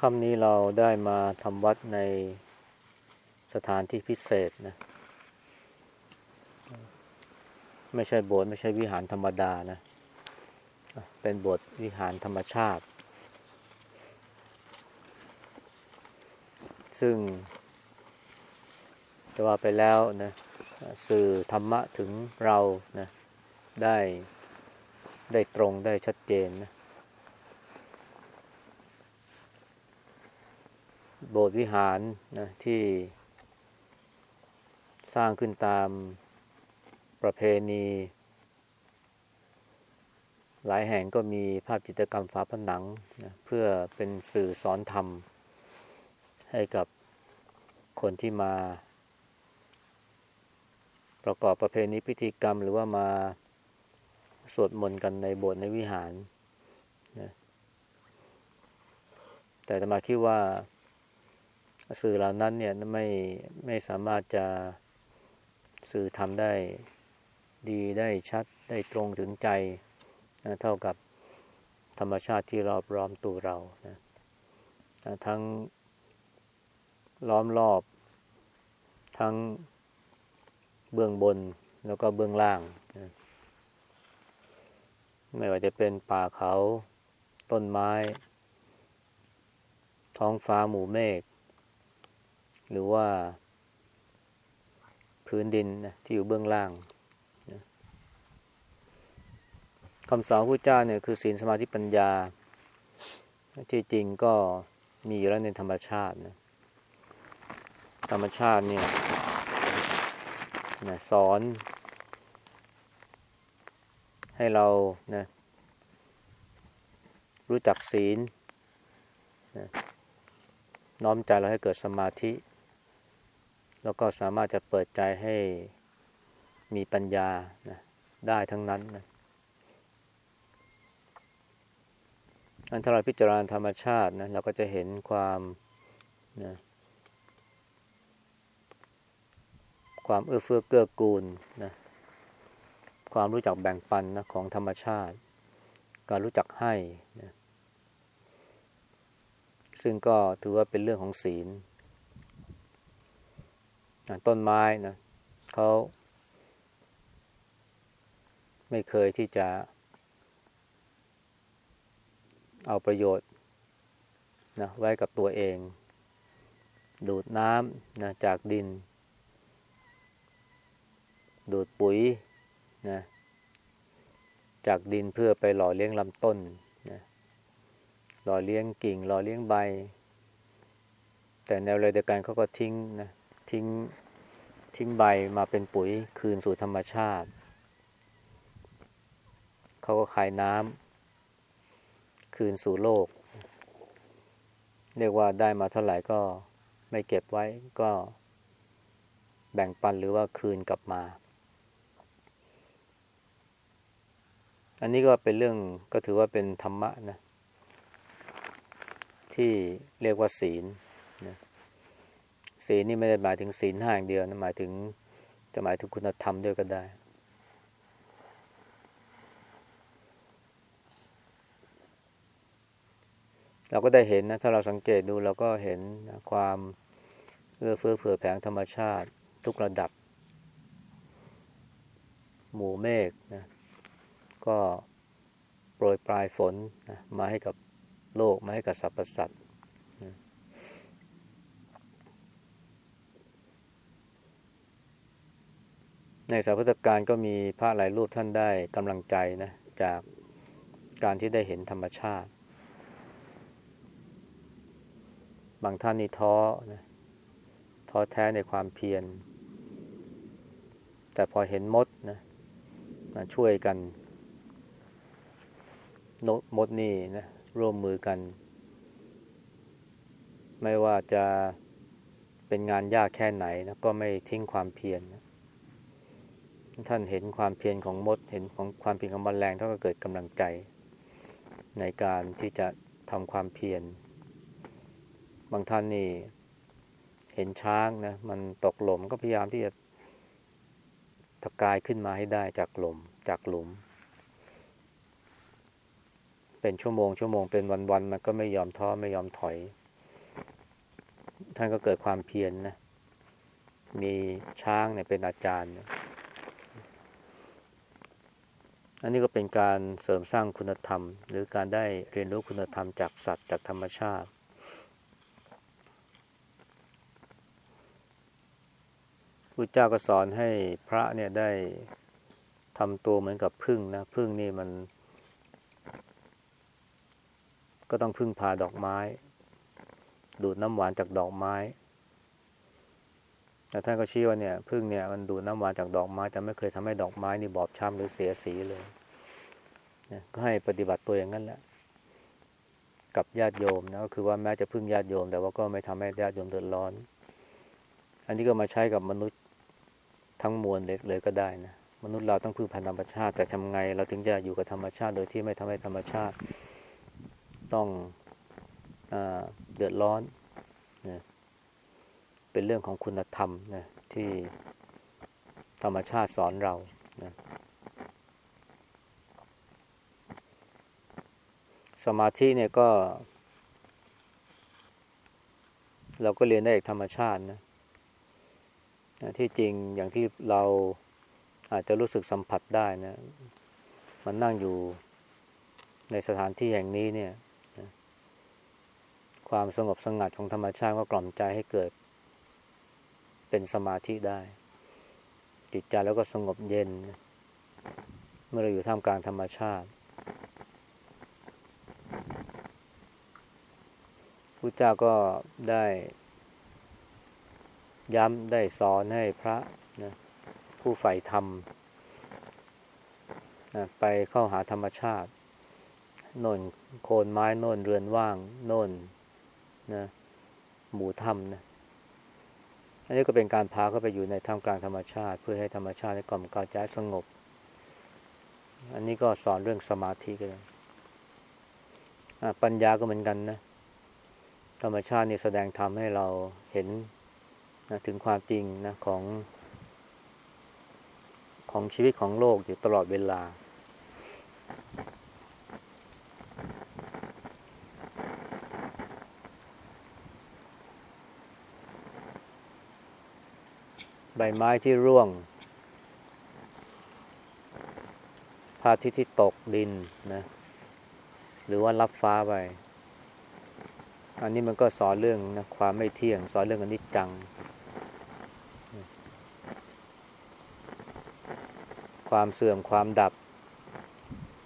คำนี้เราได้มาทำวัดในสถานที่พิเศษนะ ไม่ใช่โบสถ์ไม่ใช่วิหารธรรมดานะ เป็นโบสถ์วิหารธรรมชาติ ซึ่งจะว่าไปแล้วนะสื่อธรรมะถึงเรานะได้ได้ตรงได้ชัดเจนนะ โบสถ์วิหารนะที่สร้างขึ้นตามประเพณี หลายแห่งก็มีภาพจิตรกรรมฝาผนังนะเพื่อเป็นสื่อสอนธรรม ให้กับคนที่มา ประกอบประเพณีพิธีกรรม หรือว่ามาสวดมนต์กันในโบสถ์ในวิหารนะแต่ตมาคิดว่า สื่อเหล่านั้นเนี่ยไม่ไม่สามารถจะสื่อทำได้ดีได้ชัดได้ตรงถึงใจนะเท่ากับธรรมชาติที่รอบร้อมตัวเรานะนะทั้งล้อมรอบ ทั้งเบื้องบนแล้วก็เบื้องล่างนะไม่ว่าจะเป็นป่าเขาต้นไม้ ท้องฟ้าหมู่เมฆ หรือว่า พื้นดินนะที่อยู่เบื้องล่างนะคำสอนพระเจ้าเนี่ยคือศีลสมาธิปัญญา ที่จริงก็มีอยู่แล้วในธรรมชาตินะธรรมชาติเนี่ยนะสอน ให้เรานะรู้จักศีลนะน้อมใจเราให้เกิดสมาธิ แล้วก็สามารถจะเปิดใจให้มีปัญญานะได้ทั้งนั้นนะอันถ้าเราพิจารณาธรรมชาตินะเราก็จะเห็นความนะความเอื้อเฟื้อเกื้อกูลนะความรู้จักแบ่งปันนะของธรรมชาติ การรู้จักให้นะซึ่งก็ถือว่าเป็นเรื่องของศีล ต้นไม้นะเขาไม่เคยที่จะ เอาประโยชน์นะไว้กับตัวเอง ดูดน้ำนะจากดิน ดูดปุ๋ยนะจากดินเพื่อไปหล่อเลี้ยงลำต้นนะหล่อเลี้ยงกิ่ง หล่อเลี้ยงใบ แต่แนวเลยเดียวกันเขาก็ทิ้งนะ ทิ้งทิ้งใบมาเป็นปุ๋ยคืนสู่ธรรมชาติ เขาก็ขายน้ำคืนสู่โลก เรียกว่าได้มาเท่าไหร่ก็ไม่เก็บไว้ก็แบ่งปันหรือว่าคืนกลับมา อันนี้ก็เป็นเรื่องก็ถือว่าเป็นธรรมะนะ ที่เรียกว่าศีลนะ ศีลนี่ไม่ได้หมายถึงศีลห้าอย่างเดียวนะหมายถึงจะหมายถึงคุณธรรมด้วยก็ได้เราก็ได้เห็นนะถ้าเราสังเกตดูเราก็เห็นความเอื้อเฟื้อเผื่อแผ่ธรรมชาติ ทุกระดับ หมู่เมฆนะก็โปรยปลายฝนนะมาให้กับโลกมาให้กับสรรพสัตว์ ในสาพุทธการก็มีพระหลายรูปท่านได้กำลังใจนะจากการที่ได้เห็นธรรมชาติ บางท่านนี่ท้อนะท้อแท้ในความเพียร แต่พอเห็นมดนะมาช่วยกันนมดนี่นะร่วมมือกัน ไม่ว่าจะเป็นงานยากแค่ไหนนะก็ไม่ทิ้งความเพียรนะ ท่านเห็นความเพียรของมด เห็นของความเพียรของมแมลงท่านก็เกิดกำลังใจ ในการที่จะทำความเพียรบางท่านนี่เห็นช้างนะมันตกหลุมก็พยายามที่จะตะกายขึ้นมาให้ได้จากหลุมจากหลุม เป็นชั่วโมงชั่วโมงเป็นวันๆมันก็ไม่ยอมท้อไม่ยอมถอย ท่านก็เกิดความเพียรนนะมีช้างเนี่ยเป็นอาจารย์ อันนี้ก็เป็นการเสริมสร้างคุณธรรม หรือการได้เรียนรู้คุณธรรมจากสัตว์จากธรรมชาติพระเจ้าก็สอนให้พระเนี่ยได้ทำตัวเหมือนกับพึ่งนะพึ่งนี่มัน ก็ต้องพึ่งพาดอกไม้ ดูดน้ำหวานจากดอกไม้ แต่ท่านก็ชี้ว่าเนี่ยพึ่งเนี่ยมันดูดน้ำหวานจากดอกไม้แต่ไม่เคยทำให้ดอกไม้นี่บอบช้ำหรือเสียสีเลยนะก็ให้ปฏิบัติตัวอย่างนั้นแหละ กับญาติโยมนะก็คือว่าแม้จะพึ่งญาติโยม แต่ว่าก็ไม่ทำให้ญาติโยมเดือดร้อน อันนี้ก็มาใช้กับมนุษย์ทั้งมวลเลยเลยก็ได้นะมนุษย์เราต้องพึ่งพันธรรมชาติแต่ทำไงเราถึงจะอยู่กับธรรมชาติโดยที่ไม่ทำให้ธรรมชาติต้องอเดือดร้อน เป็นเรื่องของคุณธรรมนะที่ธรรมชาติสอนเรานะสมาธิเนี่ยก็ เราก็เรียนได้จากธรรมชาตินะที่จริงอย่างที่เราอาจจะรู้สึกสัมผัสได้นะ มันนั่งอยู่ในสถานที่แห่งนี้เนี่ย ความสงบสงัดของธรรมชาติก็กล่อมใจให้เกิด เป็นสมาธิได้ จิตใจแล้วก็สงบเย็น เมื่อเราอยู่ท่ามกลางธรรมชาติพระเจ้าก็ได้ ย้ำได้สอนให้พระนะผู้ใฝ่ธรรมนะไปเข้าหาธรรมชาติโน่นโคนไม้โน่นเรือนว่างโน่นนะหมู่ถ้ำนะ นนี้ก็เป็นการพาเข้าไปอยู่ในท่ามกลางธรรมชาติ เพื่อให้ธรรมชาติกล่อมกาวใจสงบ อันนี้ก็สอนเรื่องสมาธิกันปัญญาก็เหมือนกันนะ ธรรมชาตินี่แสดงธรรมให้เราเห็นนะถึงความจริงนะของ ของชีวิตของโลกอยู่ตลอดเวลา บไม้ที่ร่วงพระอาทิตย์ที่ตกดินนะ หรือว่ารับฟ้าไป อันนี้มันก็สอนเรื่องนะความไม่เที่ยง สอนเรื่องอนิจจัง ความเสื่อมความดับ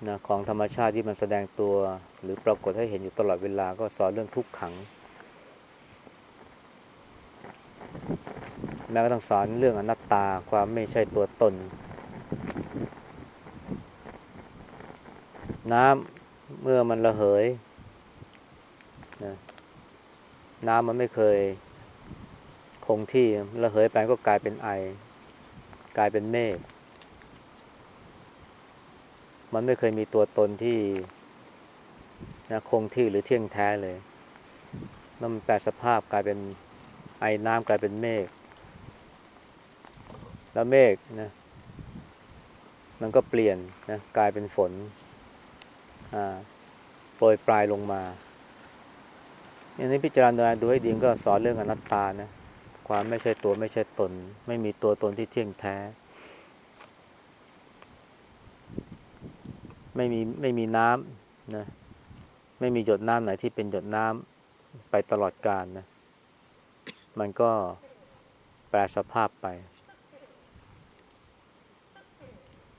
นะของธรรมชาติที่มันแสดงตัว หรือปรากฏให้เห็นอยู่ตลอดเวลาก็สอนเรื่องทุกขัง แม้ก็ต้องสอนเรื่องอนัตตาความไม่ใช่ตัวตน น้ำเมื่อมันระเหยน้ำมันไม่เคยคงที่ระเหยไประกลายเป็นไอ กลายเป็นเมฆมันไม่เคยมีตัวตนที่นะคงที่หรือเที่ยงแท้เลยแล้วมันแปลสภาพกลายเป็นไอน้ำกลายเป็นเมฆ แล้วเมฆนะ มันก็เปลี่ยนนะกลายเป็นฝนโปรยปลายลงมาอย่างนี้พิจารณาดูให้ดีก็สอนเรื่องอนัตตานะความไม่ใช่ตัวไม่ใช่ตน ไม่มีตัวตนที่เที่ยงแท้ ไม่มีไม่มีน้ำนะไม่มีหยดน้ำไหนที่เป็นหยดน้ำไปตลอดกาลนะ มันก็แปลสภาพไป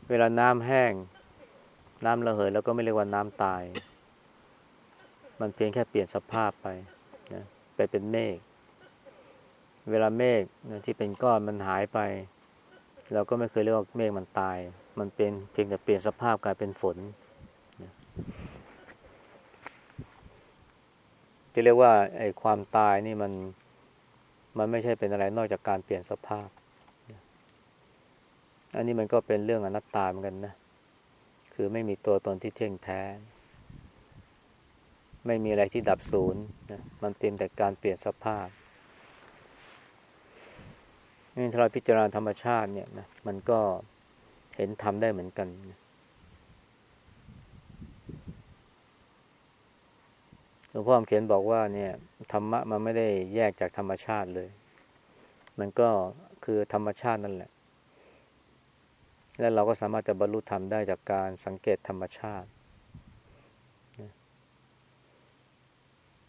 เวลาน้ำแห้ง น้ำระเหยแล้วก็ไม่เรียกว่าน้ำตาย มันเพียงแค่เปลี่ยนสภาพไปนะไปเป็นเมฆเวลาเมฆนะที่เป็นก้อนมันหายไป เราก็ไม่เคยเรียกว่าเมฆมันตาย มันเป็นเพียงแต่เปลี่ยนสภาพกลายเป็นฝนที่เรียกว่าไอ้ความตายนี่มันมันไม่ใช่เป็นอะไรนอกจากการเปลี่ยนสภาพ อันนี้มันก็เป็นเรื่องอนัตตาเหมือนกันนะ คือไม่มีตัวตนที่เที่ยงแท้ ไม่มีอะไรที่ดับศูนย์นะมันเป็นแต่การเปลี่ยนสภาพนี่ถ้าเราพิจารณาธรรมชาติเนี่ยนะมันก็เห็นทำได้เหมือนกันหลวงพ่อเขียนบอกว่าเนี่ยธรรมะมันไม่ได้แยกจากธรรมชาติเลย มันก็คือธรรมชาตินั่นแหละ และเราก็สามารถจะบรรลุธรรมได้จากการสังเกตธรรมชาติ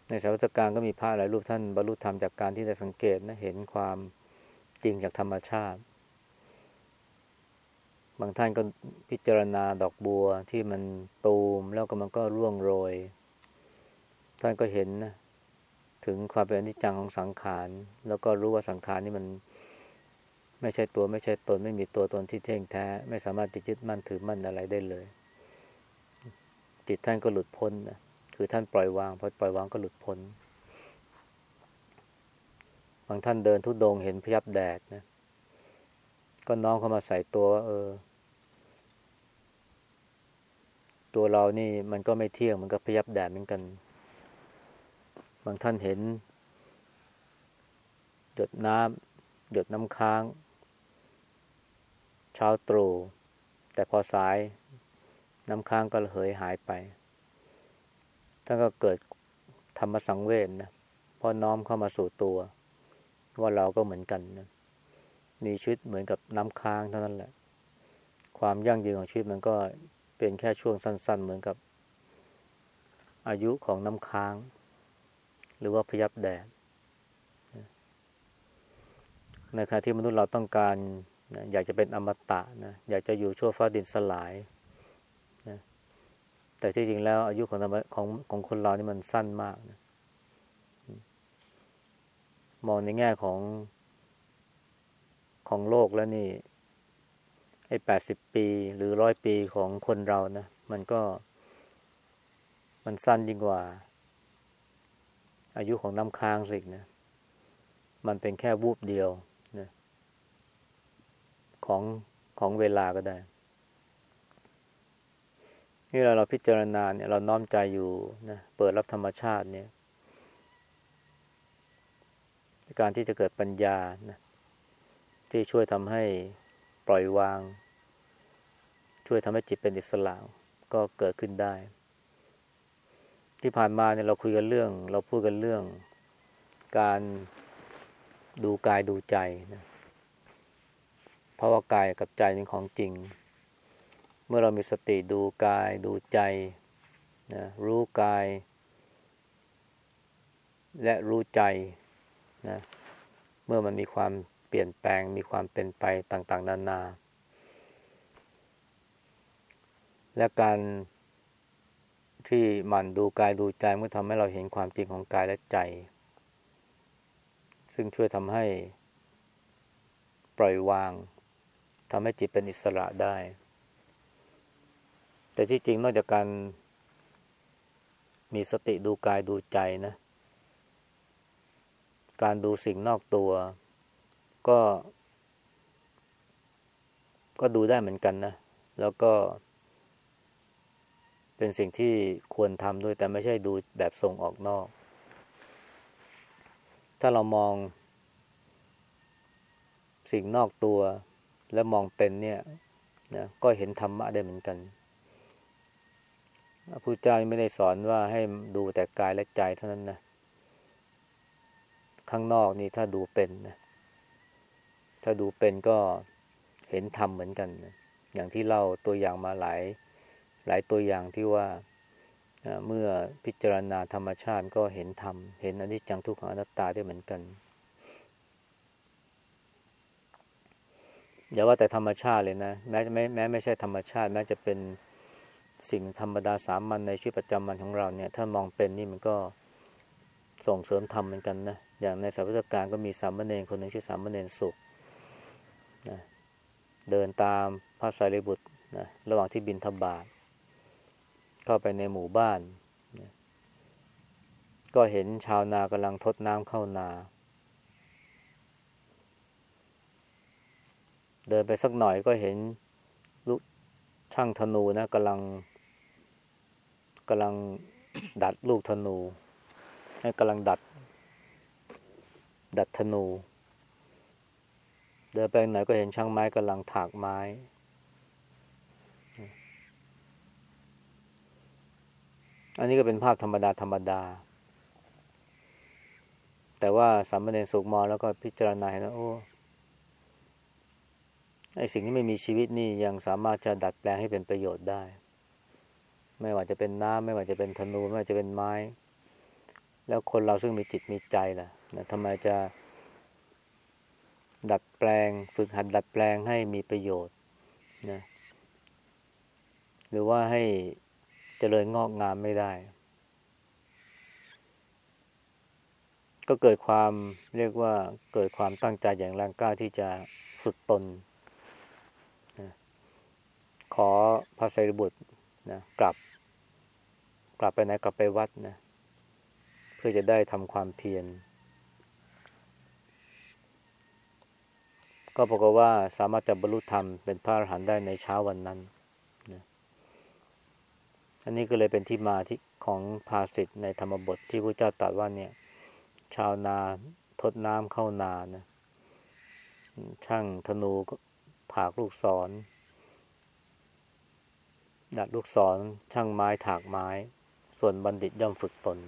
ในสาวัตการก็มีพระหลายรูปท่านบรรลุธรรมจากการที่ได้สังเกตนะเห็นความจริงจากธรรมชาติ บางท่านก็พิจารณาดอกบัวที่มันตูมแล้วก็มันก็ร่วงโรย ท่านก็เห็นนะถึงความเป็นอนิจจังของสังขาร แล้วก็รู้ว่าสังขารนี่มัน ไม่ใช่ตัวไม่ใช่ตน ไม่มีตัวตนที่เท่งแท้ ไม่สามารถจะยึดมั่นถือมั่นอะไรได้เลย จิตท่านก็หลุดพ้นนะคือท่านปล่อยวางพอปล่อยวางก็หลุดพ้นบางท่านเดินทุดงเห็นพยับแดดนะก็น้องเข้ามาใส่ตัวว่าเออ ตัวเรานี่มันก็ไม่เที่ยงมันก็พยับแดดเหมือนกัน บางท่านเห็น หยดน้ำหยดน้ำค้าง เช้าตรู่แต่พอสายน้ำค้างก็เหยหายไป ท่านก็เกิดธรรมสังเวชนะพอน้อมเข้ามาสู่ตัว ว่าเราก็เหมือนกันนะมีชีวิตเหมือนกับน้ำค้างเท่านั้นแหละ ความยั่งยืนของชีวิตมันก็เป็นแค่ช่วงสั้น ๆ เหมือนกับ อายุของน้ำค้าง หรือว่าพยับแดดในขณะที่มนุษย์เราต้องการ นะอยากจะเป็นอมตะนะอยากจะอยู่ชั่วฟ้าดินสลายนะแต่ที่จริงแล้วอายุของของของคนเรานี่มันสั้นมากนะมองในแง่ของของโลกแล้วนี่ไอ้แปดสิบปีหรือร้อยปีของคนเรานะ มันก็ มันสั้นยิ่งกว่า อายุของน้ำค้างสินะ มันเป็นแค่วูบเดียว ของของเวลาก็ได้ นี่เราเราพิจารณาเนี่ยเราน้อมใจอยู่นะเปิดรับธรรมชาติเนี่ยการที่จะเกิดปัญญานะที่ช่วยทำให้ปล่อยวาง ช่วยทำให้จิตเป็นอิสระก็เกิดขึ้นได้ ที่ผ่านมาเนี่ยเราคุยกันเรื่อง เราพูดกันเรื่อง การดูกายดูใจนะ เพราะว่ากายกับใจเป็นของจริง เมื่อเรามีสติดูกายดูใจนะรู้กาย และรู้ใจนะเมื่อมันมีความเปลี่ยนแปลงมีความเป็นไปต่าง ๆ นานา และการที่มันดูกายดูใจเมื่อทำให้เราเห็นความจริงของกายและใจ ซึ่งช่วยทำให้ปล่อยวาง ทำให้จิตเป็นอิสระได้ แต่ที่จริงนอกจากการมีสติดูกายดูใจนะ การดูสิ่งนอกตัว ก็ ก็ดูได้เหมือนกันนะ แล้วก็ เป็นสิ่งที่ควรทำด้วย แต่ไม่ใช่ดูแบบส่งออกนอก ถ้าเรามอง สิ่งนอกตัว แล้วมองเป็นเนี่ยนะก็เห็นธรรมะได้เหมือนกันพระพุทธเจ้าไม่ได้สอนว่าให้ดูแต่กายและใจเท่านั้นนะ ข้างนอกนี่ถ้าดูเป็นนะ ถ้าดูเป็นก็เห็นธรรมเหมือนกันนะอย่างที่เล่าตัวอย่างมาหลายหลายตัวอย่างที่ว่าเมื่อพิจารณาธรรมชาติก็เห็นธรรม เห็นอนิจจังทุกขังอนัตตาได้เหมือนกัน อย่าว่าแต่ธรรมชาติเลยนะแม้แม้แม้ไม่ใช่ธรรมชาติ แม้จะเป็นสิ่งธรรมดาสามัญในชีวิตประจำวันของเราเนี่ย ถ้ามองเป็นนี่มันก็ส่งเสริมธรรมเหมือนกันนะอย่างในสาวัตการก็มีสามเณรคนหนึ่งชื่อสามเณรสุขนะเดินตามพระสารีบุตรนะระหว่างที่บินทบาทเข้าไปในหมู่บ้านก็เห็นชาวนากำลังทดน้ำเข้านา เดินไปสักหน่อยก็เห็นลูกช่างธนูนะกำลังกำลังดัดลูกธนูกำลังดัด ดัดธนู เดินไปหน่อยก็เห็นช่างไม้กำลังถากไม้ อันนี้ก็เป็นภาพธรรมดาธรรมดา แต่ว่าสามเณรสุกมอแล้วก็พิจารณาเห็นว่าโอ้ ไอ้สิ่งที่ไม่มีชีวิตนี่ยังสามารถจะดัดแปลงให้เป็นประโยชน์ได้ ไม่ว่าจะเป็นน้ำไม่ว่าจะเป็นธนู ไม่ว่าจะเป็นไม้ แล้วคนเราซึ่งมีจิตมีใจล่ะนะทำไมจะ ดัดแปลง ฝึกหัดดัดแปลงให้มีประโยชน์นะหรือว่าให้เจริญงอกงามไม่ได้ ก็เกิดความเรียกว่าเกิดความตั้งใจอย่างแรงกล้าที่จะฝึกตน อพระไตรบุตรนะกลับ กลับไปไหนกลับไปวัดนะเพื่อจะได้ทำความเพียรก็บอกว่าสามารถจะบรรลุธรรมเป็นพระอรหันต์ได้ในเช้าวันนั้นนะอันนี้ก็เลยเป็นที่มาที่ของภาษิตในธรรมบทที่พระเจ้าตรัสว่าเนี่ย ชาวนาทดน้ำเข้านานะช่างธนูถากลูกศร ดัดลูกศรช่างไม้ถากไม้ ส่วนบัณฑิตย่อมฝึกตน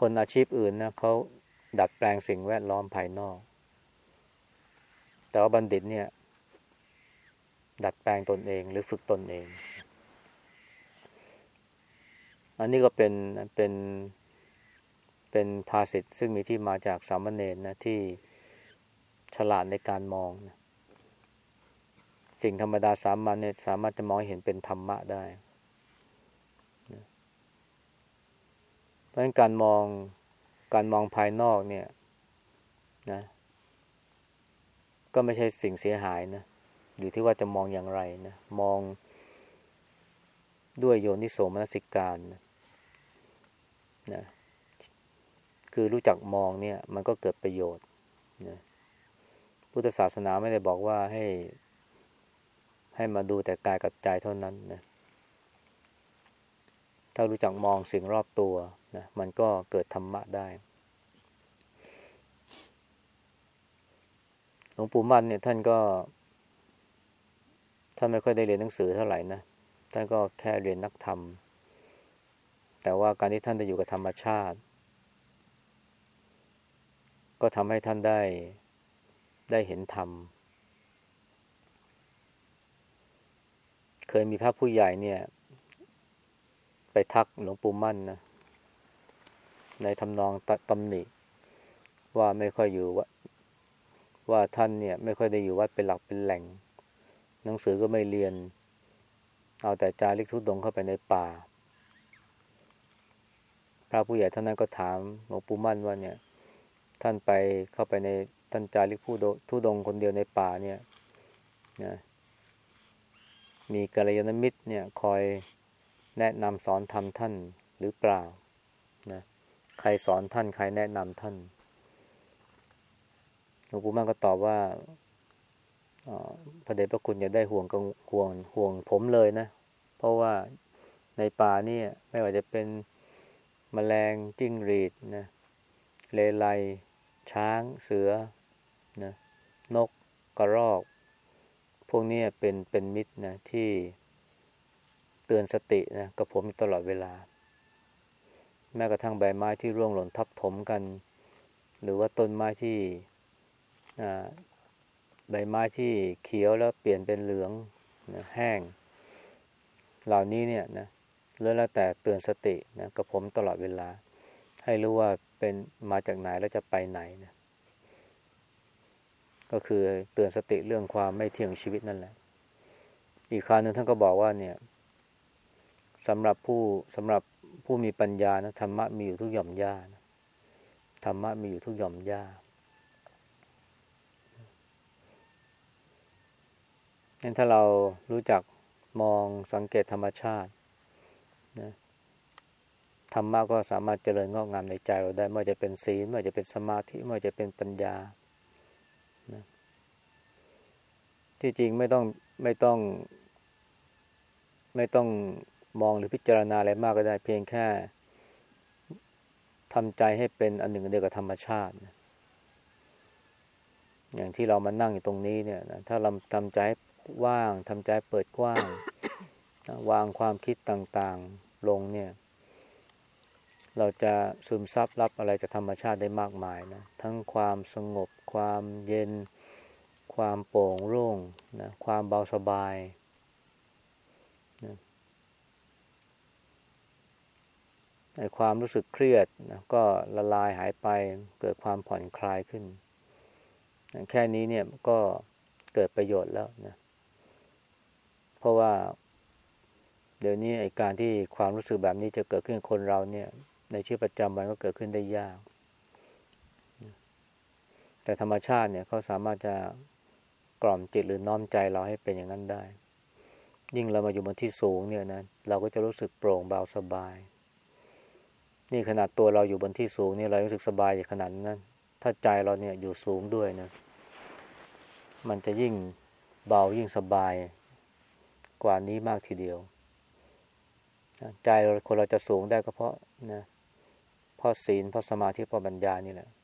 คนอาชีพอื่นนะเขาดัดแปลงสิ่งแวดล้อมภายนอก แต่ว่าบัณฑิตเนี่ย ดัดแปลงตนเองหรือฝึกตนเอง อันนี้ก็เป็นเป็นเป็นภาษิตซึ่งมีที่มาจากสามเณรนะที่ฉลาดในการมองนะ สิ่งธรรมดาสามัญเนี่ยสามารถจะมองเห็นเป็นธรรมะได้นะเพราะฉะนั้นการมองการมองภายนอกเนี่ยนะก็ไม่ใช่สิ่งเสียหายนะอยู่ที่ว่าจะมองอย่างไรนะมองด้วยโยนิโสมนสิการนะนะคือรู้จักมองเนี่ย มันก็เกิดประโยชน์นะพุทธศาสนาไม่ได้บอกว่าให้ ให้มาดูแต่กายกับใจเท่านั้นนะถ้ารู้จักมองสิ่งรอบตัวนะมันก็เกิดธรรมะได้หลวงปู่มั่นเนี่ยท่านก็ท่านไม่ค่อยได้เรียนหนังสือเท่าไหร่นะท่านก็แค่เรียนนักธรรม แต่ว่าการที่ท่านได้อยู่กับธรรมชาติ ก็ทำให้ท่านได้ได้เห็นธรรม เคยมีพระผู้ใหญ่เนี่ย ไปทักหลวงปู่มั่นนะในทำนองตำหนิ ว่าไม่ค่อยอยู่ว่าว่าท่านเนี่ย ไม่ค่อยได้อยู่วัดเป็นหลักเป็นแหล่ง หนังสือก็ไม่เรียน เอาแต่จาริกทุดงเข้าไปในป่า พระผู้ใหญ่ท่านนั้นก็ถามหลวงปู่มั่นว่าเนี่ย ท่านไปเข้าไปในท่านจาริกผู้ทุดงคนเดียวในป่าเนี่ยนะ มีกัลยาณมิตรเนี่ยคอยแนะนำสอนทำท่านหรือเปล่านะใครสอนท่าน ใครแนะนำท่านหลวงปู่มั่นก็ตอบว่าพระเดชพระคุณอย่าได้ห่วงกังห่วงห่วงผมเลยนะ เพราะว่าในป่านี่ไม่ว่าจะเป็นมแมลงจิ้งหรีดนะเลไลช้างเสือนะนกกระรอก พวกนี้เป็นเป็นมิตรนะที่เตือนสตินะกับผมตลอดเวลา แม้กระทั่งใบไม้ที่ร่วงหล่นทับถมกัน หรือว่าต้นไม้ที่ใบไม้ที่เขียวแล้วเปลี่ยนเป็นเหลืองนะแห้ง เหล่านี้เนี่ยนะแล้วแต่เตือนสตินะกับผมตลอดเวลา ให้รู้ว่าเป็นมาจากไหนแล้วจะไปไหนนะ ก็คือเตือนสติเรื่องความไม่เที่ยงชีวิตนั่นแหละ อีกคราวหนึ่งท่านก็บอกว่าเนี่ยสำหรับผู้สำหรับผู้มีปัญญานะธรรมะมีอยู่ทุกหย่อมหญ้านะธรรมะมีอยู่ทุกหย่อมหญ้างั้นถ้าเรารู้จักมองสังเกตธรรมชาตินะธรรมะก็สามารถเจริญงอกงามในใจเราได้ไม่ว่าจะเป็นศีลไม่ว่าจะเป็นสมาธิไม่ว่าจะเป็นปัญญานะ ที่จริงไม่ต้องไม่ต้อง ไม่ต้องมองหรือพิจารณาอะไรมากก็ได้ เพียงแค่ทำใจให้เป็นอันหนึ่งเดียวกับธรรมชาติ อย่างที่เรามานั่งอยู่ตรงนี้เนี่ยนะถ้าเราทำใจว่างทำใจเปิดกว้าง วางความคิดต่างๆลงเนี่ย เราจะซึมซับรับอะไรจากธรรมชาติได้มากมายนะ ทั้งความสงบความเย็น ความโปร่งโล่งนะความเบาสบายนะไอความรู้สึกเครียดนะก็ละลายหายไปเกิดความผ่อนคลายขึ้นแค่นี้เนี่ยก็เกิดประโยชน์แล้วนะเพราะว่า เดี๋ยวนี้ไอ้การที่ความรู้สึกแบบนี้จะเกิดขึ้นคนเราเนี่ย ในชีวิตประจำวันก็เกิดขึ้นได้ยากแต่ธรรมชาติเนี่ยเขาสามารถจะ กล่อมจิตหรือน้อมใจเราให้เป็นอย่างนั้นได้ ยิ่งเรามาอยู่บนที่สูงเนี่ยนะเราก็จะรู้สึกโปร่งเบาสบาย นี่ขนาดตัวเราอยู่บนที่สูงเนี่ยเรารู้สึกสบายอย่างขนาดนั้น ถ้าใจเราเนี่ยอยู่สูงด้วยนะมันจะยิ่งเบายิ่งสบายกว่านี้มากทีเดียว ใจคนเราจะสูงได้ก็เพราะนะเพราะศีลเพราะสมาธิเพราะปัญญานี่แหละนะ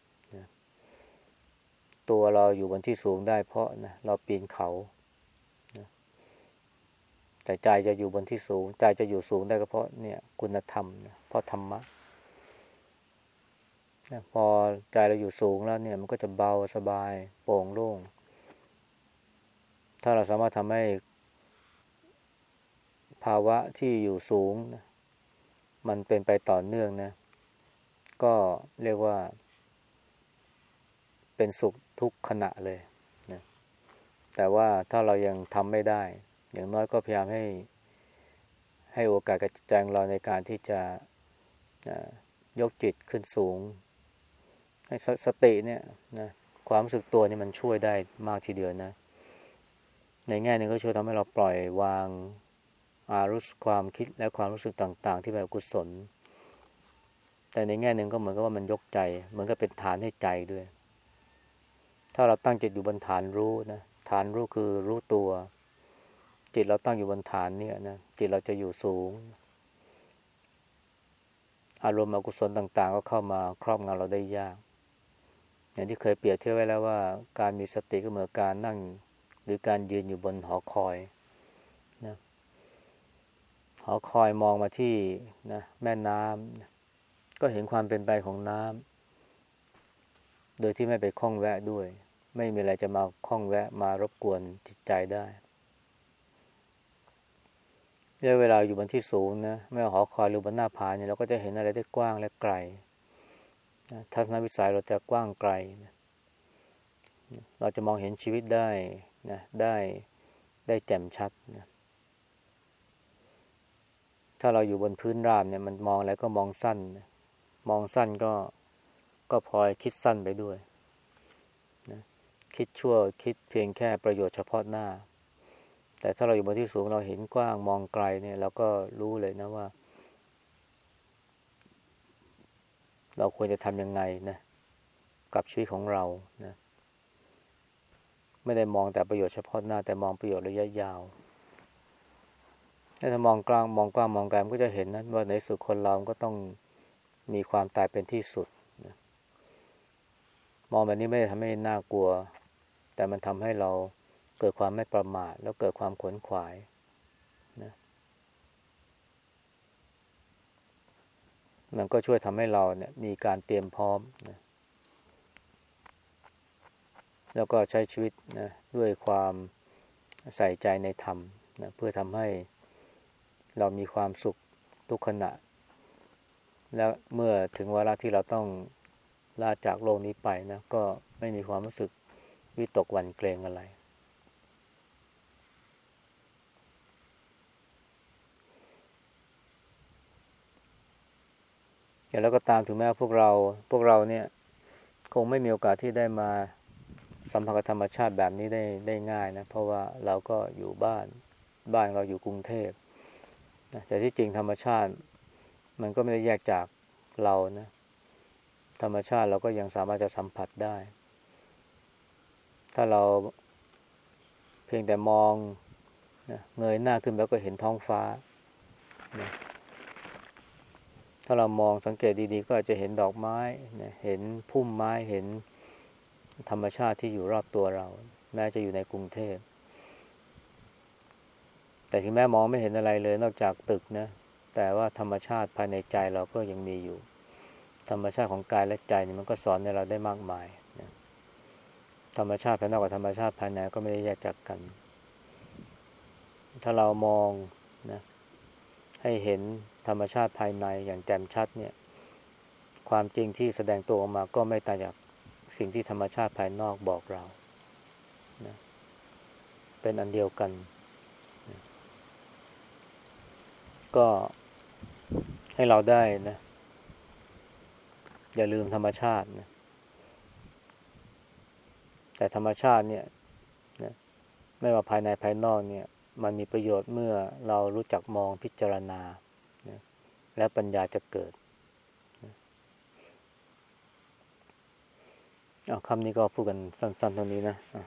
ตัวเราอยู่บนที่สูงได้เพราะนะเราปีนเขาแต่ใจจะอยู่บนที่สูง ใจจะอยู่สูงได้ก็เพราะเนี่ยคุณธรรมนะเพราะธรรมะนะพอใจเราอยู่สูงแล้วเนี่ย มันก็จะเบาสบาย โปร่งโล่ง ถ้าเราสามารถทำให้ ภาวะที่อยู่สูงนะมันเป็นไปต่อเนื่องนะ ก็เรียกว่า เป็นสุขทุกขณะเลยนะแต่ว่าถ้าเรายังทำไม่ได้ อย่างน้อยก็พยายามให้ ให้โอกาสกับใจของเราในการที่จะยกจิตขึ้นสูง ให้สติเนี่ยนะความรู้สึกตัวนี่มันช่วยได้มากทีเดียวนะ ในแง่หนึ่งก็ช่วยทำให้เราปล่อยวางอารมณ์ความคิดและความรู้สึกต่าง ๆ ที่แบบกุศล แต่ในแง่หนึ่งก็เหมือนกับว่ามันยกใจ เหมือนกับเป็นฐานให้ใจด้วย ถ้าเราตั้งจิตอยู่บนฐานรู้นะฐานรู้คือรู้ตัว จิตเราตั้งอยู่บนฐานเนี่ยนะจิตเราจะอยู่สูง อารมณ์อกุศลต่าง ๆ ก็เข้ามาครอบงำเราได้ยาก อย่างที่เคยเปรียบเทียบไว้แล้วว่า การมีสติก็เหมือนการนั่ง หรือการยืนอยู่บนหอคอยนะหอคอยมองมาที่นะแม่น้ำก็เห็นความเป็นไปของน้ำโดยที่ไม่ไปคล้องแวะด้วย ไม่มีอะไรจะมาคล้องแวะมารบกวนจิตใจได้เวลาอยู่บนที่สูงนะไม่หอคอยหรือบนหน้าผาเนี่ยเราก็จะเห็นอะไรได้กว้างและไกลทัศนวิสัยเราจะกว้างไกลนะเราจะมองเห็นชีวิตได้นะได้ได้แจ่มชัดนะถ้าเราอยู่บนพื้นราบเนี่ยมันมองแล้วก็มองสั้น มองสั้นก็ก็พลอยคิดสั้นไปด้วย คิดชั่วคิดเพียงแค่ประโยชน์เฉพาะหน้า แต่ถ้าเราอยู่บนที่สูงเราเห็นกว้างมองไกลเนี่ยเราก็รู้เลยนะว่า เราควรจะทำยังไงนะกับชีวิตของเรานะไม่ได้มองแต่ประโยชน์เฉพาะหน้า แต่มองประโยชน์ระยะยาวถ้ามองกลางมองกว้างมองไกลมันก็จะเห็นนะว่าในสุดคนเราก็ต้องมีความตายเป็นที่สุดนะมองแบบนี้ไม่ได้ทำให้น่ากลัว แต่มันทำให้เราเกิดความไม่ประมาทแล้วเกิดความขวนขวายนะมันก็ช่วยทำให้เราเนี่ยมีการเตรียมพร้อมนะแล้วก็ใช้ชีวิตนะด้วยความใส่ใจในธรรมนะเพื่อทำให้เรามีความสุขทุกขณะ แล้วเมื่อถึงเวลาที่เราต้องลาจากโลกนี้ไปนะก็ไม่มีความรู้สึก วิตกวันเกรงอะไร อย่างแล้วก็ตามถึงแม้พวกเราพวกเราเนี่ย คงไม่มีโอกาสที่ได้มาสัมผัสธรรมชาติแบบนี้ได้ได้ง่ายนะ เพราะว่าเราก็อยู่บ้านบ้านเราอยู่กรุงเทพนะแต่ที่จริงธรรมชาติ มันก็ไม่ได้แยกจากเรานะ ธรรมชาติเราก็ยังสามารถจะสัมผัสได้ ถ้าเราเพียงแต่มองนะเงยหน้าขึ้นแล้วก็เห็นท้องฟ้านะถ้าเรามองสังเกตดีๆ ก็อาจจะเห็นดอกไม้นะเห็นพุ่มไม้เห็นธรรมชาติที่อยู่รอบตัวเรา แม้จะอยู่ในกรุงเทพ แต่ถึงแม้มองไม่เห็นอะไรเลยนอกจากตึกนะ แต่ว่าธรรมชาติภายในใจเราก็ยังมีอยู่ ธรรมชาติของกายและใจนี่มันก็สอนในเราได้มากมาย ธรรมชาติภายนอกกับธรรมชาติภายในก็ไม่ได้แยกจากกัน ถ้าเรามองนะให้เห็นธรรมชาติภายในอย่างแจ่มชัดเนี่ย ความจริงที่แสดงตัวออกมาก็ไม่ต่างจากสิ่งที่ธรรมชาติภายนอกบอกเรานะเป็นอันเดียวกันนะก็ให้เราได้นะ อย่าลืมธรรมชาตินะ แต่ธรรมชาติเนี่ยนะไม่ว่าภายในภายนอกเนี่ย มันมีประโยชน์เมื่อเรารู้จักมองพิจารณานะและปัญญาจะเกิดเอาคำนี้ก็พูดกันสั้นๆเท่านี้นะะ